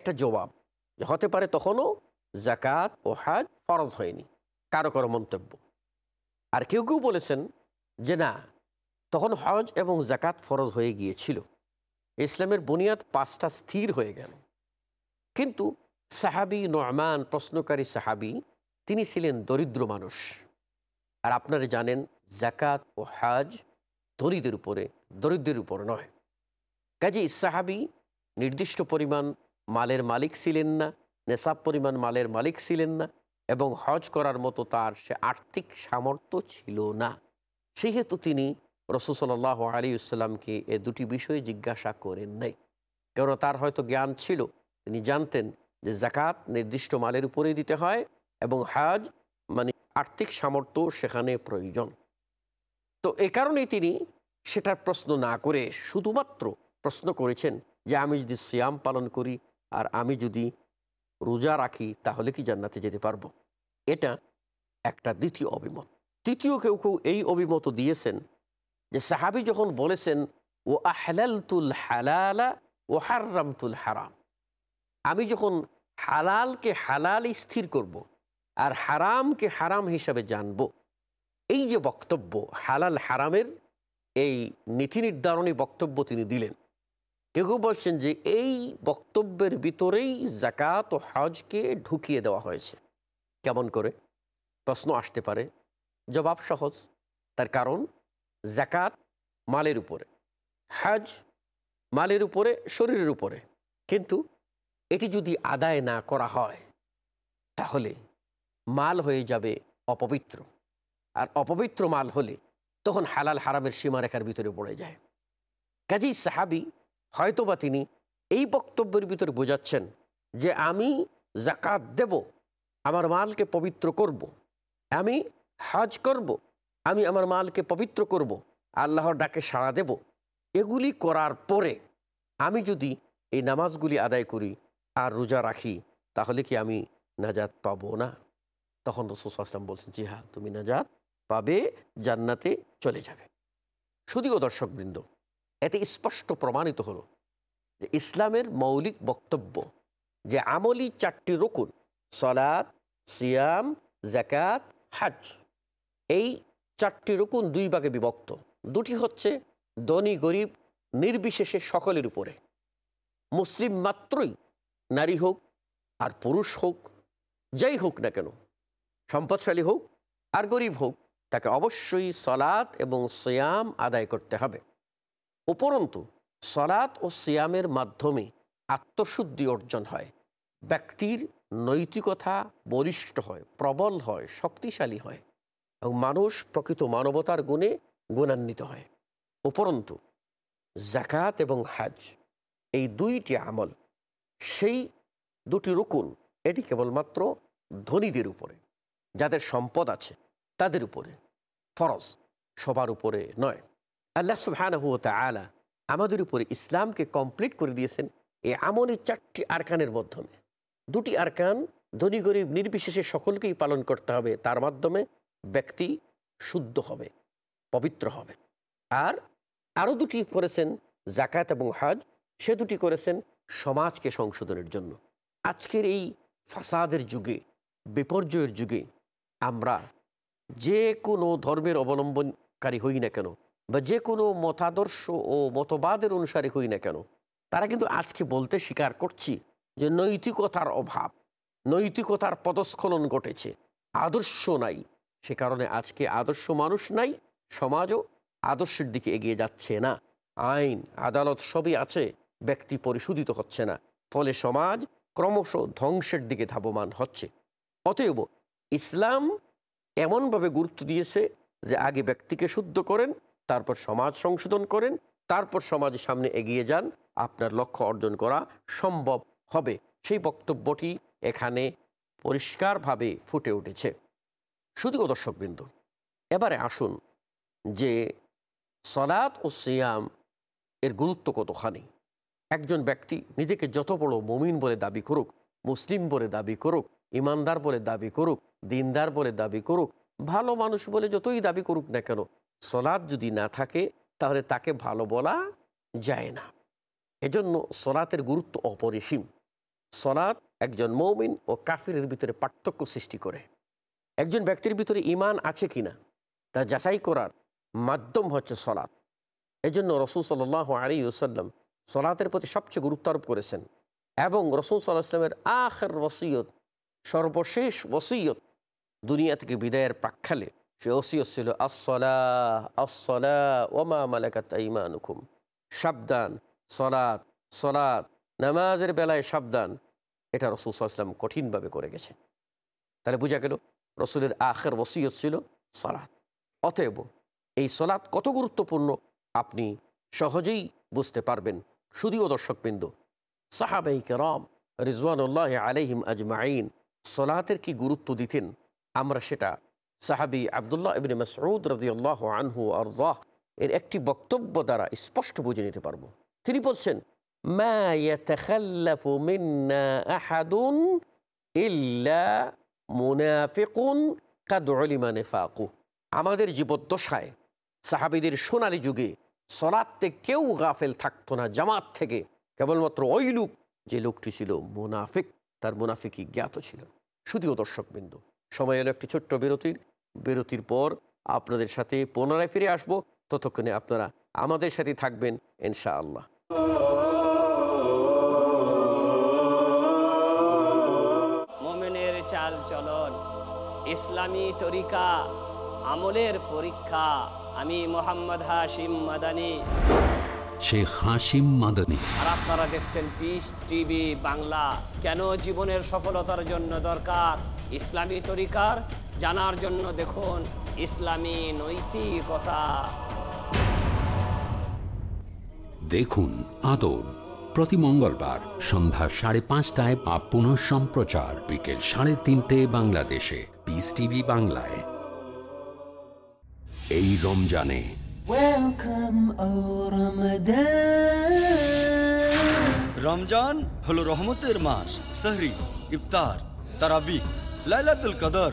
একটা জবাব। হতে পারে তখনও জাকাত ও হাজ ফরজ হয়নি, কারও কারও মন্তব্য। আর কেউ কেউ বলেছেন যে না, তখন হজ এবং জাকাত ফরজ হয়ে গিয়েছিল। ইসলামের বুনিয়াদ পাঁচটা স্থির হয়ে গেল। কিন্তু সাহাবি নয়মান প্রশ্নকারী সাহাবি, তিনি ছিলেন দরিদ্র মানুষ। আর আপনারা জানেন জাকাত ও হাজ ধনীদের উপরে, দরিদ্রের উপর নয়। কাজে সাহাবি নির্দিষ্ট পরিমাণ মালের মালিক ছিলেন না, নেশাব পরিমাণ মালের মালিক ছিলেন না এবং হজ করার মতো তার সে আর্থিক সামর্থ্য ছিল না। সেহেতু তিনি রসুসল্লাহ আলী ইসলামকে এ দুটি বিষয়ে জিজ্ঞাসা করেন নাই। কেননা তার হয়তো জ্ঞান ছিল, তিনি জানতেন যে জাকাত নির্দিষ্ট মালের উপরেই দিতে হয় এবং হাজ মানে আর্থিক সামর্থ্য সেখানে প্রয়োজন। তো এ কারণেই তিনি সেটার প্রশ্ন না করে শুধুমাত্র প্রশ্ন করেছেন যে আমি যদি সিয়াম পালন করি আর আমি যদি রোজা রাখি, তাহলে কি জান্নাতে যেতে পারব এটা একটা দ্বিতীয় অভিমত তৃতীয় কেউ কেউ এই অভিমত দিয়েছেন যে সাহাবি যখন বলেছেন ও আহলালতুল হালালা ও হারামতুল হারাম আমি যখন হালালকে হালাল স্থির করব। আর হারামকে হারাম হিসাবে জানব, এই যে বক্তব্য, হালাল হারামের এই নীতি নির্ধারণী বক্তব্য তিনি দিলেন কেউ কেউ বলছেন যে এই বক্তব্যের ভিতরেই জাকাত ও হজকে ঢুকিয়ে দেওয়া হয়েছে। কেমন করে? প্রশ্ন আসতে পারে। জবাব সহজ। তার কারণ জাকাত মালের উপরে, হজ মালের উপরে, শরীরের উপরে। কিন্তু এটি যদি আদায় না করা হয়, তাহলে মাল হয়ে যাবে অপবিত্র। আর অপবিত্র মাল হলে তখন হালাল হারামের সীমারেখার ভিতরে পড়ে যায়। কাজেই সাহাবি হয়তোবা তিনি এই বক্তব্যের ভিতরে বোঝাচ্ছেন যে আমি জাকাত দেব, আমার মালকে পবিত্র করব। আমি হাজ করব। আমি আমার মালকে পবিত্র করব। আল্লাহর ডাকে সাড়া দেব এগুলি করার পরে আমি যদি এই নামাজগুলি আদায় করি আর রোজা রাখি, তাহলে কি আমি নাজাত পাবো না তখন রসুল আসলাম বলছেন, জি হ্যাঁ তুমি নাজাত পাবে, জান্নাতে চলে যাবে শুধুও দর্শকবৃন্দ এতে স্পষ্ট প্রমাণিত হলো যে ইসলামের মৌলিক বক্তব্য যে আমলি চারটি রকুন সলাদ সিয়াম জাকাত হাজ, এই চারটি রকুন দুই ভাগে বিভক্ত। দুটি হচ্ছে ধনী, গরিব, নির্বিশেষে সকলের উপরে। মুসলিম মাত্রই নারী হোক আর পুরুষ হোক, যাই হোক না কেন, সম্পদশালী হোক আর গরিব হোক, তাকে অবশ্যই সলাৎ এবং সিয়াম আদায় করতে হবে। উপরন্তু সলাৎ ও সিয়ামের মাধ্যমে আত্মশুদ্ধি অর্জন হয়। ব্যক্তির নৈতিকতা বলিষ্ঠ হয়, প্রবল হয়, শক্তিশালী হয় এবং মানুষ প্রকৃত মানবতার গুণে গুণান্বিত হয়। উপরন্তু জাকাত এবং হাজ, এই দুইটি আমল, সেই দুটি রুকুন, এটি কেবলমাত্র ধনীদের উপরে, যাদের সম্পদ আছে তাদের উপরে, ফরজ, সবার উপরে নয়। আল্লাহ সুবহানাহু আলা আমাদের উপরে ইসলামকে কমপ্লিট করে দিয়েছেন এই আমলের চারটি আরকানের মাধ্যমে। দুটি আরকান ধনী, গরিব, নির্বিশেষে সকলকেই পালন করতে হবে। তার মাধ্যমে ব্যক্তি শুদ্ধ হবে, পবিত্র হবে। আর আরও দুটি করেছেন জাকাত এবং হাজ। সে দুটি করেছেন সমাজকে সংশোধনের জন্য। আজকের এই ফাসাদের যুগে, বিপর্যয়ের যুগে আমরা যে কোনো ধর্মের অবলম্বনকারী হই না কেন বা যে কোনো মতাদর্শ ও মতবাদের অনুসারী হই না কেন, তারা কিন্তু আজকে বলতে স্বীকার করছি যে নৈতিকতার অভাব, নৈতিকতার পদস্খলন ঘটেছে, আদর্শ নাই। সে কারণে আজকে আদর্শ মানুষ নাই, সমাজও আদর্শের দিকে এগিয়ে যাচ্ছে না, আইন, আদালত সবই আছে, ব্যক্তি পরিশোধিত হচ্ছে না, ফলে সমাজ ক্রমশ ধ্বংসের দিকে ধাবমান হচ্ছে। অতএব ইসলাম এমনভাবে গুরুত্ব দিয়েছে যে আগে ব্যক্তিকে শুদ্ধ করেন তারপর সমাজ সংশোধন করেন, তারপর সমাজের সামনে এগিয়ে যান। আপনার লক্ষ্য অর্জন করা সম্ভব হবে। সেই বক্তব্যটি এখানে পরিষ্কারভাবে ফুটে উঠেছে। শুধু দর্শকবৃন্দ, এবারে আসুন যে সলাৎ ও সিয়াম এর গুরুত্ব কতখানি? একজন ব্যক্তি নিজেকে যত বড় মমিন বলে দাবি করুক, মুসলিম বলে দাবি করুক, ইমানদার বলে দাবি করুক, দিনদার বলে দাবি করুক, ভালো মানুষ বলে যতই দাবি করুক না কেন সলাদ যদি না থাকে, তাহলে তাকে ভালো বলা যায় না। এজন্য সলাতের গুরুত্ব অপরিসীম। সলাৎ একজন মৌমিন ও কাফিরের ভিতরে পার্থক্য সৃষ্টি করে। একজন ব্যক্তির ভিতরে ইমান আছে কিনা, তা যাচাই করার মাধ্যম হচ্ছে সলাৎ। এই জন্য রসুল সাল আলী ওসাল্লাম সলাতের প্রতি সবচেয়ে গুরুত্ব আরোপ করেছেন এবং রসুল সাল্লাহ আখের ওসিয়ত সর্বশেষ ওসিয়ত দুনিয়া থেকে বিদায়ের প্রাক্ষালে সে ওসিয়ত ছিল ইমানুকুম সাবধান নামাজের বেলায় সাবধান এটা রসুল কঠিনভাবে করে গেছে। তাহলে বোঝা গেল, রসুলের আখের ওসিয়ত ছিল সলাৎ অতএব এই সলাৎ কত গুরুত্বপূর্ণ? আপনি সহজেই বুঝতে পারবেন। শুধুও দর্শকবৃন্দ, সাহাবাই কেরম রিজওয়ানুল্লাহ আলহিম আজমাইন সলাতের কি গুরুত্ব দিতেন? আমরা সেটা সাহাবি আবদুল্লাহ ইবিন মসরুদ রাজিউল্লাহ আনহু আরদাহ, এর একটি বক্তব্য দ্বারা স্পষ্ট বুঝে নিতে পারব। তিনি বলছেন আমাদের জীবদ্দশায় সাহাবিদের সোনালি যুগে সলাতে কেউ গাফেল থাকতো না, জামাত থেকে। কেবলমাত্র ওই লোক, যে লোকটি ছিল মুনাফিক, তার মুনাফিকই জ্ঞাত ছিল। শুধুও দর্শকবৃন্দ। সময় এলো একটি ছোট্ট বিরতির। বিরতির পর আপনাদের সাথে পুনরায় ফিরে আসব। ততক্ষণে আপনারা আমাদের সাথে থাকবেন ইনশাআল্লাহ। মোমেনের চাল চলন ইসলামী তরিকা আমলের পরীক্ষা আমি মোহাম্মদ হাশিম মাদানি। শেখ হাসিম মাদানী। আর আপনারা দেখছেন পিস টিভি বাংলা। কেন জীবনের সফলতার জন্য দরকার ইসলামী তরিকার? জানার জন্য দেখুন ইসলামী নৈতিকতা। দেখুন আদব। প্রতি মঙ্গলবার সন্ধ্যা সাড়ে পাঁচটায় বা পুনঃ সম্প্রচার বিকেল সাড়ে তিনটে বাংলাদেশে। পিস টিভি বাংলায়। এই রমজানে. রমজান হলো রহমতের মাস সাহরি ইফতার তারাবি লাইলাতুল কদর।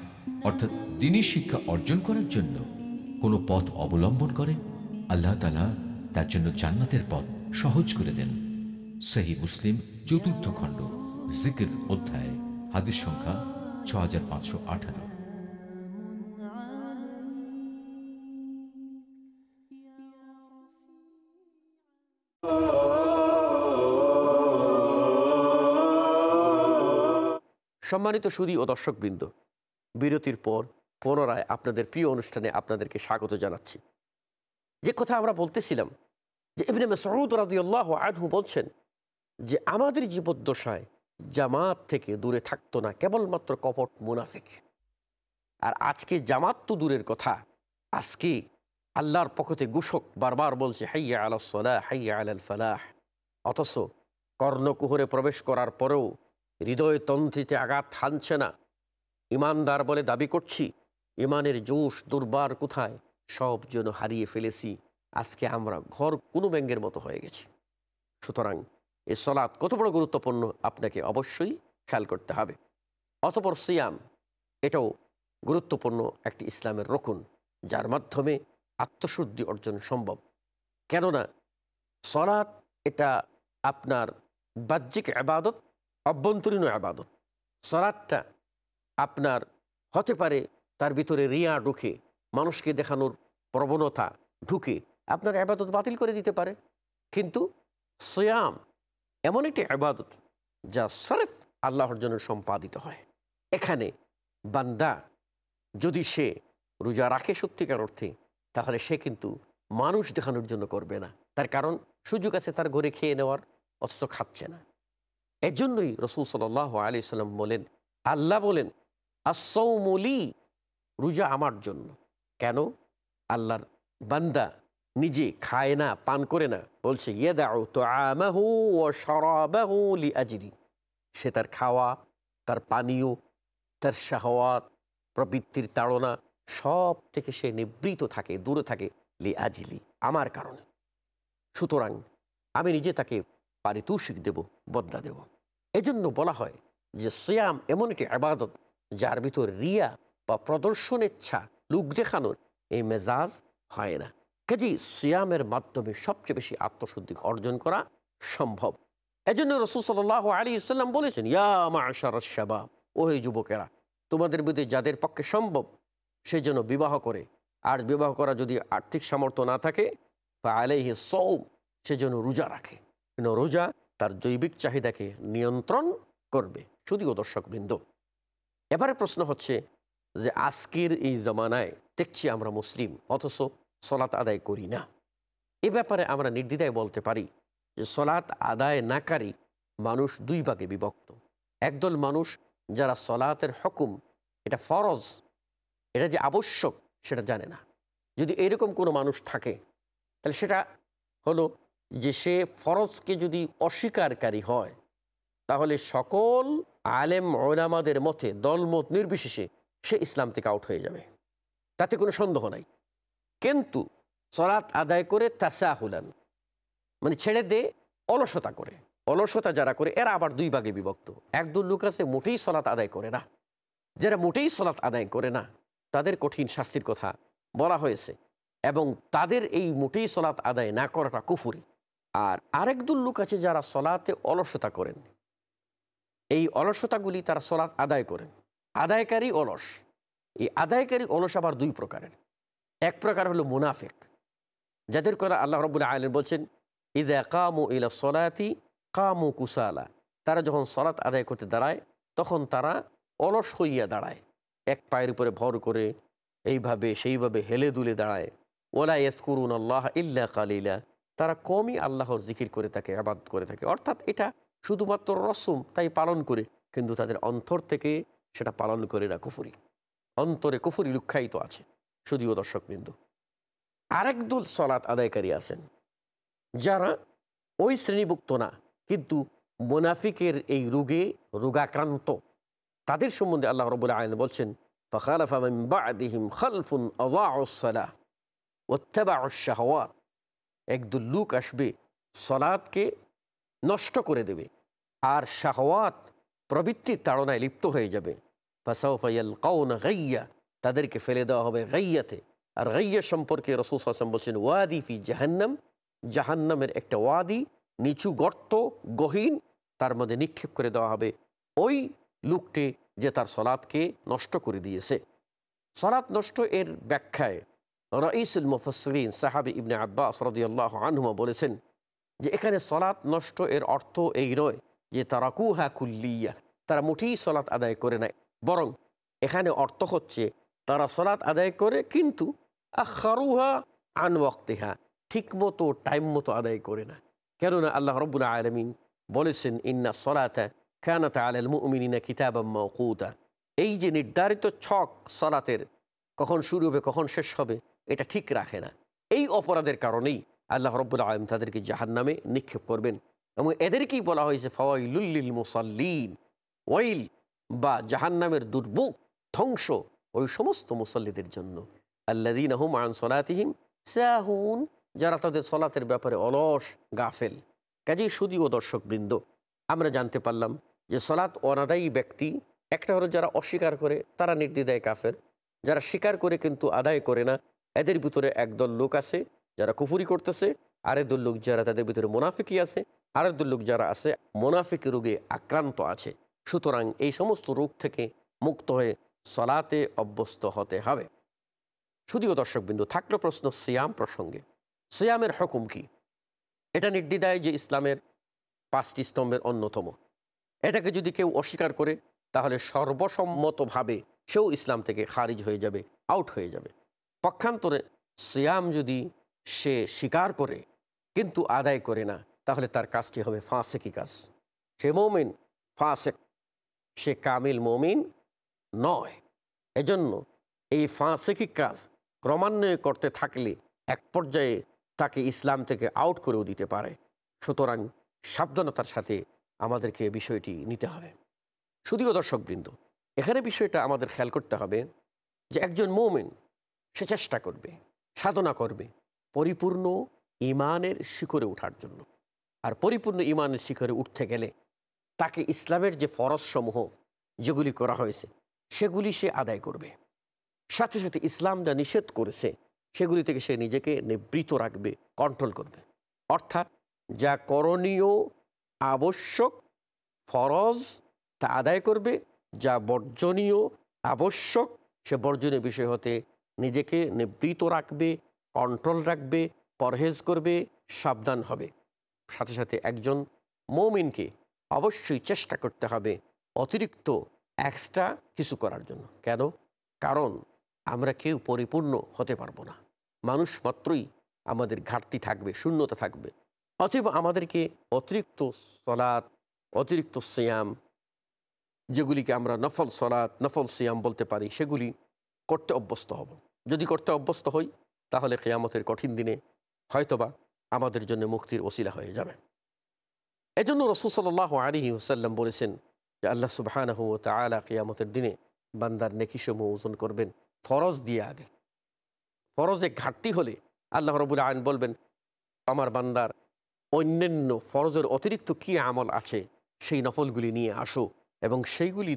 অর্থাৎ দিনী শিক্ষা অর্জন করার জন্য কোনো পথ অবলম্বন করে, আল্লাহ তালা তার জন্য জান্নাতের পথ সহজ করে দেন। সেহী মুসলিম চতুর্থ খণ্ড, জিকির অধ্যায়, হাদিস সংখ্যা ছ হাজার পাঁচশো আঠারো। সম্মানিত সুদী ও দর্শকবৃন্দ বিরতির পর পুনরায় আপনাদের প্রিয় অনুষ্ঠানে আপনাদেরকে স্বাগত জানাচ্ছি। যে কথা আমরা বলতেছিলাম, যে এমনি সরুদ রাজিউল্লাহ আনহু বলছেন যে, আমাদের জীবদ্দশায় জামাত থেকে দূরে থাকতো না, কেবলমাত্র কপট মুনাফিক। আর আজকে জামাত তো দূরের কথা, আজকে আল্লাহর পক্ষতে ঘোষক বারবার বলছে, হাইয়া আলাহ সলাহ, হাইয়া আলাল ফালাহ। অথচ কর্ণকুহরে প্রবেশ করার পরেও হৃদয় তন্ত্রীতে আঘাত হানছে না। ইমানদার বলে দাবি করছি, ইমানের জোশ দুর্বার কোথায়? সব যেন হারিয়ে ফেলেছি, আজকে আমরা ঘর কোনো ব্যাঙ্গের মতো হয়ে গেছি। সুতরাং এ সলাৎ কত বড় গুরুত্বপূর্ণ আপনাকে অবশ্যই খেয়াল করতে হবে। অতপর সিয়াম, এটাও গুরুত্বপূর্ণ একটি ইসলামের রকুন, যার মাধ্যমে আত্মশুদ্ধি অর্জন সম্ভব। কেননা সলাৎ এটা আপনার বাহ্যিক আবাদত, অভ্যন্তরীণ আবাদত। সলাৎটা আপনার, হতে পারে তার ভিতরে রিয়া ঢুকে, মানুষকে দেখানোর প্রবণতা ঢুকে আপনার আবাদত বাতিল করে দিতে পারে। কিন্তু সয়াম এমন একটি আবাদত যা সরেফ আল্লাহর জন্য সম্পাদিত হয়। এখানে বান্দা যদি সে রোজা রাখে সত্যিকার অর্থে, তাহলে সে কিন্তু মানুষ দেখানোর জন্য করবে না। তার কারণ সুযোগ আছে তার ঘরে খেয়ে নেওয়ার, অথচ খাচ্ছে না। এজন্যই রসুল সাল আলি সাল্লাম বলেন, আল্লাহ বলেন আসৌমলি রোজা আমার জন্য। কেন? আল্লাহর বান্দা নিজে খায় না, পান করে না। বলছে ইয়ে আজরি সে তার খাওয়া, তার পানীয়, তার শাহওয়াত, প্রবৃত্তির তাড়না সব থেকে সে নিবৃত থাকে, দূরে থাকে লি আজিলি আমার কারণে। সুতরাং আমি নিজে তাকে পারিতোষিক দেব, বদলা দেব। এজন্য বলা হয় যে, সিয়াম এমন একটি আবাদত যার ভিতর রিয়া বা প্রদর্শন ইচ্ছা লুক দেখানোর এই মেজাজ হয় না। কাজেই সিয়ামের মাধ্যমে সবচেয়ে বেশি আত্মশুদ্ধি অর্জন করা সম্ভব। এজন্য রসুল সাল আলী ইসলাম বলেছেন, ইয়া মাশাবাব ও এই যুবকেরা, তোমাদের মধ্যে যাদের পক্ষে সম্ভব, সে যেন বিবাহ করে। আর বিবাহ করা যদি আর্থিক সামর্থ্য না থাকে বা আলাইহি সৌ সে যেন রোজা রাখে। রোজা তার জৈবিক চাহিদাকে নিয়ন্ত্রণ করবে। শুধুও দর্শকবৃন্দ এবারে প্রশ্ন হচ্ছে যে আজকের এই জমানায় দেখছি আমরা মুসলিম, অথচ সলাত আদায় করি না। এ ব্যাপারে আমরা নির্দ্বিধায় বলতে পারি যে সলাৎ আদায় নাকারী মানুষ দুই ভাগে বিভক্ত। একদল মানুষ যারা সলাতের হকুম, এটা ফরজ, এটা যে আবশ্যক সেটা জানে না। যদি এরকম কোনো মানুষ থাকে, তাহলে সেটা হলো যে সে ফরজকে যদি অস্বীকারী হয়, তাহলে সকল আলেম ওলামাদের মতে দলমত নির্বিশেষে সে ইসলাম থেকে আউট হয়ে যাবে। তাতে কোনো সন্দেহ নাই। কিন্তু সলাৎ আদায় করে তাসাহুলান মানে ছেড়ে দে, অলসতা করে। অলসতা যারা করে, এরা আবার দুই ভাগে বিভক্ত। একদল লোক আছে, মোটেই সলাৎ আদায় করে না। যারা মোটেই সলাৎ আদায় করে না, তাদের কঠিন শাস্তির কথা বলা হয়েছে। এবং তাদের এই মোটেই সলাৎ আদায় না করাটা কুফুরি। আর আরেক দল লোক আছে যারা সলাতে অলসতা করেন। এই অলসতাগুলি তারা সলাৎ আদায় করেন। আদায়কারী অলস। এই আদায়কারী অলস আবার দুই প্রকারের। এক প্রকার হলো মুনাফেক। যাদের কথা আল্লাহ রবুল্লা আলম বলছেন ইদা কামু ইলা সলাতি, কামু কুসালা। তারা যখন সলাৎ আদায় করতে দাঁড়ায়, তখন তারা অলস হইয়া দাঁড়ায়। এক পায়ের উপরে ভর করে এইভাবে, সেইভাবে হেলে দুলে দাঁড়ায়। ওলা ইয়াসকুরুন আল্লাহ ইল্লা কালিলা। তারা কমই আল্লাহর জিকির করে থাকে আবাদ করে থাকে। অর্থাৎ এটা শুধুমাত্র রসম তাই পালন করে, কিন্তু তাদের অন্তর থেকে সেটা পালন করে না কুফুরি। অন্তরে কুফুরি রুখ্যায়িত আছে শুধুও দর্শকবৃন্দ। আরেক দল সলাৎ আদায়কারী আছেন, যারা ওই শ্রেণীভুক্ত না, কিন্তু মোনাফিকের এই রোগে রোগাক্রান্ত। তাদের সম্বন্ধে আল্লাহ রবুল্লা আয়ন বলছেন একদল লুক আসবে সলাদকে নষ্ট করে দেবে। আর শাহওয়াত প্রবৃত্তির তাড়নায় লিপ্ত হয়ে যাবে। ফাসাউফাইয়াল কাউনা গাইয়া, তাদেরকে ফেলে দেওয়া হবে গাইয়াতে। আর গাইয়া সম্পর্কে রসুল হাসান বলছেন, ওয়াদি ফি জাহান্নাম। জাহান্নামের একটা ওয়াদি, নিচু গর্ত, গহীন, তার মধ্যে নিক্ষেপ করে দেওয়া হবে ওই লোকটি যে তার সলাদকে নষ্ট করে দিয়েছে। সলাদ নষ্ট এর ব্যাখ্যায় রঈসুল মুফসরিন সাহাবি ইবনে আব্বাস রদিয়াল্লাহ আনহুমা বলেছেন যে এখানে সলাৎ নষ্ট এর অর্থ এই নয় যে তারা কুহা কুল্লিয়া, তারা মুঠেই সলাৎ আদায় করে নেয় বরং এখানে অর্থ হচ্ছে তারা সলাৎ আদায় করে কিন্তু আখারুহা আন ওয়াক্তিহা ঠিক মতো টাইম মতো আদায় করে না। কেননা আল্লাহ রব্বুল আলমিন বলেছেন, ইন্না সলাতা খানাত আলাল মুমিনিনা কিতাবাম মওকুতা এই যে নির্ধারিত ছক সলাতের কখন শুরু হবে, কখন শেষ হবে, এটা ঠিক রাখে না। এই অপরাধের কারণেই আল্লাহ রব্বুল আলম তাদেরকে জাহান নামে নিক্ষেপ করবেন। এবং এদেরকেই বলা হয়েছে ফওয়াইলুল্লিল মুসাল্লিন। ওয়াইল বা জাহান নামের দুর্ভোগ, ধ্বংস ওই সমস্ত মুসল্লিদের জন্য। আল্লাদিন আহম আন সলাতিহিম সাহুন, যারা তাদের সলাতের ব্যাপারে অলস, গাফেল। কাজেই সুদীয় দর্শক বৃন্দ আমরা জানতে পারলাম যে সলাৎ অনাদায়ী ব্যক্তি, একটা হলো যারা অস্বীকার করে, তারা নির্দ্বিধায় কাফের। যারা স্বীকার করে কিন্তু আদায় করে না, এদের ভিতরে একদল লোক আছে যারা কুফুরি করতেছে, আরেক দল লোক যারা তাদের ভিতরে মোনাফিকি আছে, আরেক দল লোক যারা আছে, মোনাফিক রোগে আক্রান্ত আছে। সুতরাং এই সমস্ত রোগ থেকে মুক্ত হয়ে সলাতে অভ্যস্ত হতে হবে। শুধুও দর্শকবিন্দু, থাকল প্রশ্ন সিয়াম প্রসঙ্গে। সিয়ামের হুকুম কি? এটা নির্দ্বিধায় যে ইসলামের পাঁচটি স্তম্ভের অন্যতম। এটাকে যদি কেউ অস্বীকার করে, তাহলে সর্বসম্মতভাবে সেও ইসলাম থেকে খারিজ হয়ে যাবে, আউট হয়ে যাবে। পক্ষান্তরে সিয়াম যদি সে স্বীকার করে, কিন্তু আদায় করে না। তাহলে তার কাজটি হবে ফাঁসেকি কাজ। সে মৌমিন, ফাঁসেক। সে কামিল মমিন নয়। এজন্য এই ফাঁসেকি কাজ ক্রমান্বয়ে করতে থাকলে এক পর্যায়ে তাকে ইসলাম থেকে আউট করেও দিতে পারে। সুতরাং সাবধানতার সাথে আমাদেরকে বিষয়টি নিতে হবে। শুধুও দর্শকবৃন্দ, এখানে বিষয়টা আমাদের খেয়াল করতে হবে যে একজন মৌমেন সে চেষ্টা করবে, সাধনা করবে পরিপূর্ণ ইমানের শিখরে ওঠার জন্য। আর পরিপূর্ণ ইমানের শিখরে উঠতে গেলে তাকে ইসলামের যে ফরজসমূহ যেগুলি করা হয়েছে, সেগুলি সে আদায় করবে। সাথে সাথে ইসলাম যা নিষেধ করেছে, সেগুলি থেকে সে নিজেকে নিবৃত রাখবে কন্ট্রোল করবে। অর্থাৎ যা করণীয়, আবশ্যক, ফরজ, তা আদায় করবে। যা বর্জনীয়, আবশ্যক, সে বর্জনীয় বিষয় হতে নিজেকে নিবৃত রাখবে কন্ট্রোল রাখবে, পরহেজ করবে, সাবধান হবে। সাথে সাথে একজন মৌমিনকে অবশ্যই চেষ্টা করতে হবে অতিরিক্ত এক্সট্রা কিছু করার জন্য। কেন? কারণ আমরা কেউ পরিপূর্ণ হতে পারব না। মানুষ মাত্রই আমাদের ঘাটতি থাকবে, শূন্যতা থাকবে। অতএব আমাদেরকে অতিরিক্ত সলাৎ, অতিরিক্ত সিয়াম, যেগুলিকে আমরা নফল সলাৎ, নফল সিয়াম বলতে পারি, সেগুলি করতে অভ্যস্ত হব। যদি করতে অভ্যস্ত হই তাহলে কেয়ামতের কঠিন দিনে হয়তোবা আমাদের জন্য মুক্তির ওসিলা হয়ে যাবে। এজন্য রসুল সাল্লাহ আলী হুসাল্লাম বলেছেন যে আল্লাহ সুবাহানহ তালা কেয়ামতের দিনে বান্দার নেকিসমূহ ওজন করবেন ফরজ দিয়ে আগে। ফরজে ঘাটতি হলে আল্লাহ রবুল আইন বলবেন, আমার বান্দার অন্যান্য ফরজের অতিরিক্ত কি আমল আছে সেই নফলগুলি নিয়ে আসো এবং সেইগুলি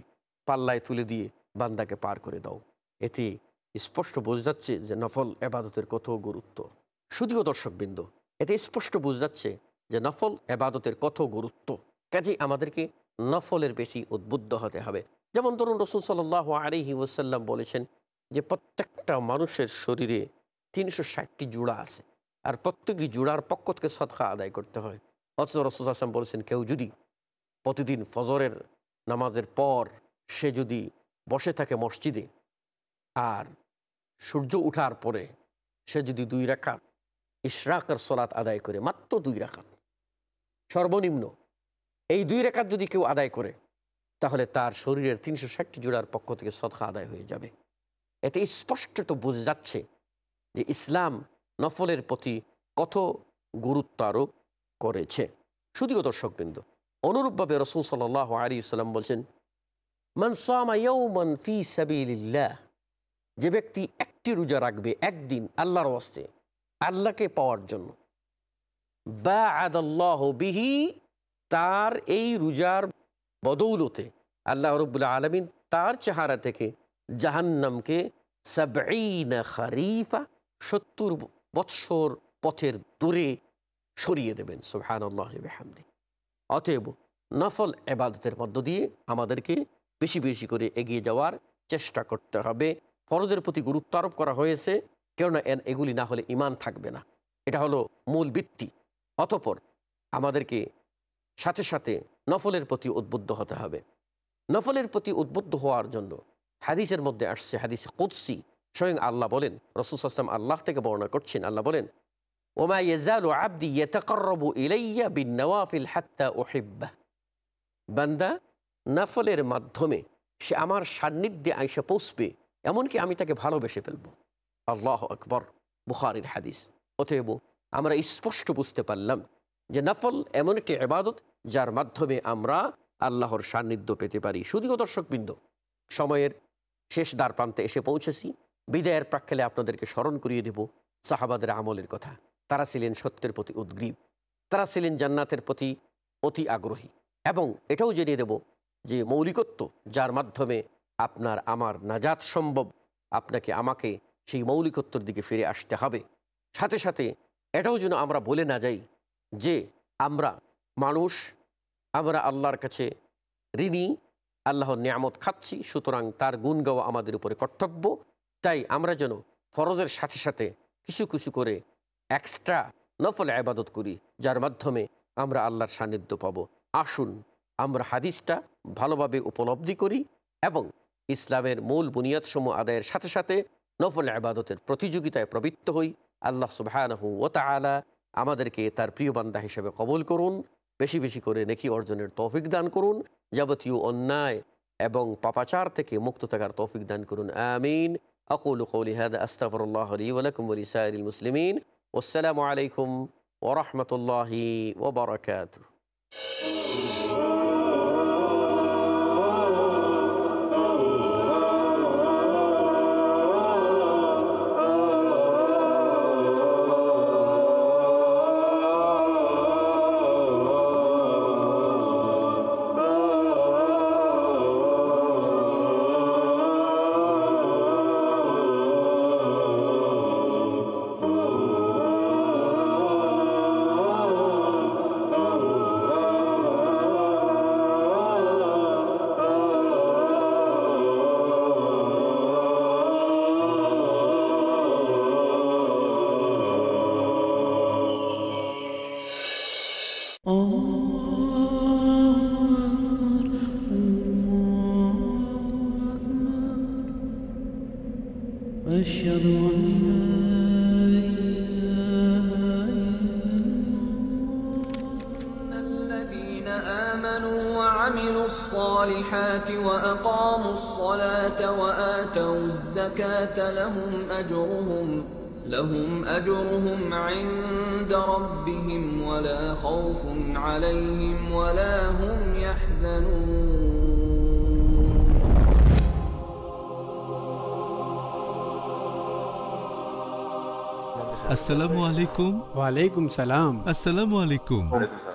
পাল্লায় তুলে দিয়ে বান্দাকে পার করে দাও। এতে স্পষ্ট বোঝা যাচ্ছে যে নফল এবাদতের কত গুরুত্ব। শুধুও দর্শকবৃন্দ, এতে স্পষ্ট বোঝা যাচ্ছে যে নফল এবাদতের কত গুরুত্ব। কাজেই আমাদেরকে নফলের বেশি উদ্বুদ্ধ হতে হবে। যেমন ধরুন রসুল সাল্লাহ আলিহি ওসাল্লাম বলেছেন যে প্রত্যেকটা মানুষের শরীরে তিনশো ষাটটি জোড়া আছে, আর প্রত্যেকটি জোড়ার পক্ষ থেকে সৎকা আদায় করতে হয়। অথচ রসুল আসলাম বলেছেন, কেউ যদি প্রতিদিন ফজরের নামাজের পর সে যদি বসে থাকে মসজিদে, আর সূর্য উঠার পরে সে যদি দুই রাখাত ইশরাকের সলাৎ আদায় করে, মাত্র দুই রাখাত সর্বনিম্ন, এই দুই রেখাত যদি কেউ আদায় করে, তাহলে তার শরীরের তিনশো ষাটটি জোড়ার পক্ষ থেকে সদকা আদায় হয়ে যাবে। এতে স্পষ্টত বোঝা যাচ্ছে যে ইসলাম নফলের প্রতি কত গুরুত্ব আরোপ করেছে। শুধুও দর্শকবৃন্দ, অনুরূপভাবে রসুল সাল আলী সাল্লাম বলছেন মনসামায়ৌমন ফি সাবিল্লাহ যে ব্যক্তি একটি রোজা রাখবে একদিন আল্লাহর ওয়াস্তে, আল্লাহকে পাওয়ার জন্য। বা আদাল্লাহ বিহি, তার এই রোজার বদৌলতে আল্লাহ রবুল্লা আলমিন তার চেহারা থেকে জাহান্নামকে খারিফা, সত্তর বৎসর পথের দূরে সরিয়ে দেবেন। সুহানুল্লাহামদি অতএব নফল এবাদতের মধ্য দিয়ে আমাদেরকে বেশি বেশি করে এগিয়ে যাওয়ার চেষ্টা করতে হবে। ফরজের প্রতি গুরুত্ব আরোপ করা হয়েছে, কেননা এগুলি না হলে ইমান থাকবে না। এটা হলো মূল ভিত্তি। অতপর আমাদেরকে সাথে সাথে নফলের প্রতি উদ্বুদ্ধ হতে হবে। নফলের প্রতি উদ্বুদ্ধ হওয়ার জন্য হাদিসের মধ্যে আসছে, হাদিসে কুৎসি স্বয়ং আল্লাহ বলেন, রসুল আসলাম আল্লাহ থেকে বর্ণনা করছেন, আল্লাহ বলেন, ওমা ইয়েজালু আব্দি ইয়েতাকর্রবু ইলাইয়া বিন নওয়াফিল হাত্তা ওহিব্বা বান্দা নফলের মাধ্যমে সে আমার সান্নিধ্যে আইসা পৌঁছবে এমনকি আমি তাকে ভালোবেসে ফেলব। আল্লাহ আকবর, বুখারির হাদিস। অতএব আমরা স্পষ্ট বুঝতে পারলাম যে নফল এমন একটি এবাদত যার মাধ্যমে আমরা আল্লাহর সান্নিধ্য পেতে পারি। শুধুও দর্শকবৃন্দ, সময়ের শেষ দ্বার প্রান্তে এসে পৌঁছেছি। বিদায়ের প্রাক্ষালে আপনাদেরকে স্মরণ করিয়ে দেব সাহাবাদের আমলের কথা। তারা ছিলেন সত্যের প্রতি উদ্গ্রীব। তারা ছিলেন জান্নাতের প্রতি অতি আগ্রহী। এবং এটাও জেনে দেব যে মৌলিকত্ব যার মাধ্যমে আপনার, আমার নাজাত সম্ভব। আপনাকে, আমাকে সেই মৌলিকত্বর দিকে ফিরে আসতে হবে। সাথে সাথে এটাও যেন আমরা বলে না যাই যে আমরা মানুষ, আমরা আল্লাহর কাছে ঋণী, আল্লাহর নিয়ামত খাচ্ছি, সুতরাং তার গুণ গাওয়া আমাদের উপরে কর্তব্য। তাই আমরা যেন ফরজের সাথে সাথে কিছু কিছু করে এক্সট্রা নফল আবাদত করি, যার মাধ্যমে আমরা আল্লাহর সান্নিধ্য পাবো। আসুন, আমরা হাদিসটা ভালোভাবে উপলব্ধি করি এবং ইসলামের মূল বুনিয়াদসমূহ আদায়ের সাথে সাথে নফল আবাদতের প্রতিযোগিতায় প্রবৃত্ত হই। আল্লাহ সুবাহানহু ও তালা আমাদেরকে তার প্রিয় বান্দা হিসেবে কবল করুন, বেশি বেশি করে নেকি অর্জনের তৌফিক দান করুন, যাবতীয় অন্যায় এবং পাপাচার থেকে মুক্ত থাকার তৌফিক দান করুন। আমিন। আকুল কৌলিহাদ আস্তাফরুল্লাহ আলী ওয়ালাকুম আলী সাইল মুসলিমিন। আসসালামু আলাইকুম ওরহমতুল্লাহি ওবরাকাত عِندَ رَبِّهِمْ وَلَا خَوْفٌ عَلَيْهِمْ وَلَا هُمْ يَحْزَنُونَ. السلام عليكم. وعليكم السلام. السلام عليكم.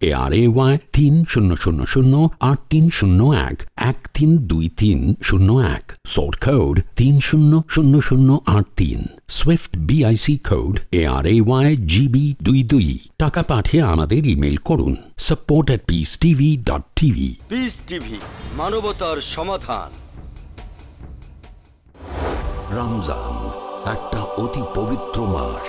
এ আর এ ওয়াই তিন শূন্য শূন্য শূন্য আট তিন শূন্য এক এক তিন দুই তিন শূন্য এক। সোর্ট কোড তিন শূন্য শূন্য শূন্য আট তিন। SWIFT BIC code A R A Y GB দুই দুই। টাকা পাঠিয়ে আমাদের ইমেল করুন। Support at peace TV dot TV peace TV মানবতার সমাধান। রমজান একটা অতি পবিত্র মাস।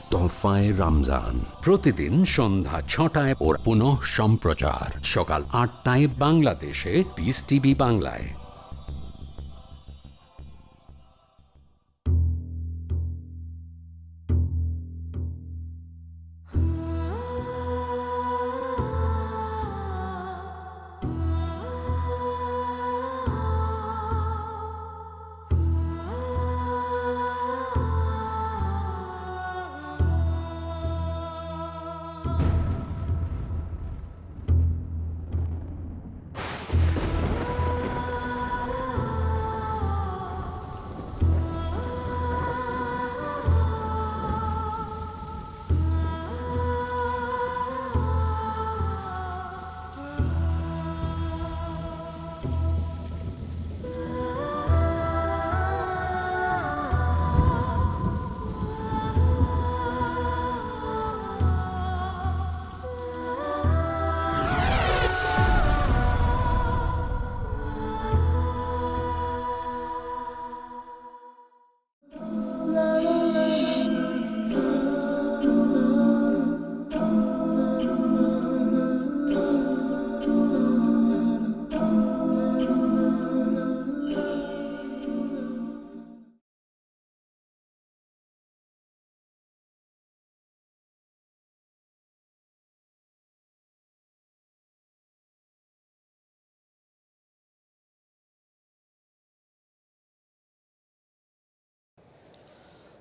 তোহফায় রমজান। প্রতিদিন সন্ধ্যা ছটায় ওর পুনঃ সম্প্রচার সকাল আটটায় বাংলাদেশে পিস টিভি বাংলায়।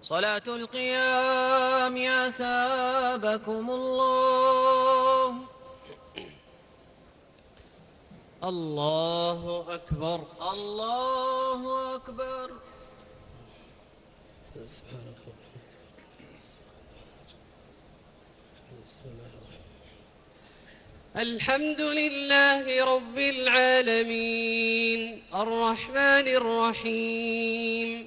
صلاة القيام أثابكم الله. الله أكبر. الله أكبر. سبحانك الحمد لله رب العالمين. الرحمن الرحيم.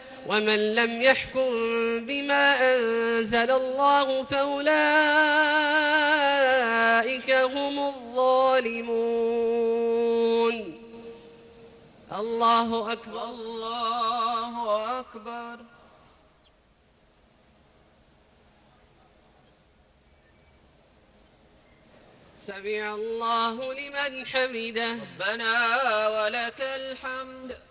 ومن لم يحكم بما أنزل الله فأولئك هم الظالمون. الله أكبر. الله أكبر. سمع الله لمن حمده. ربنا ولك الحمد.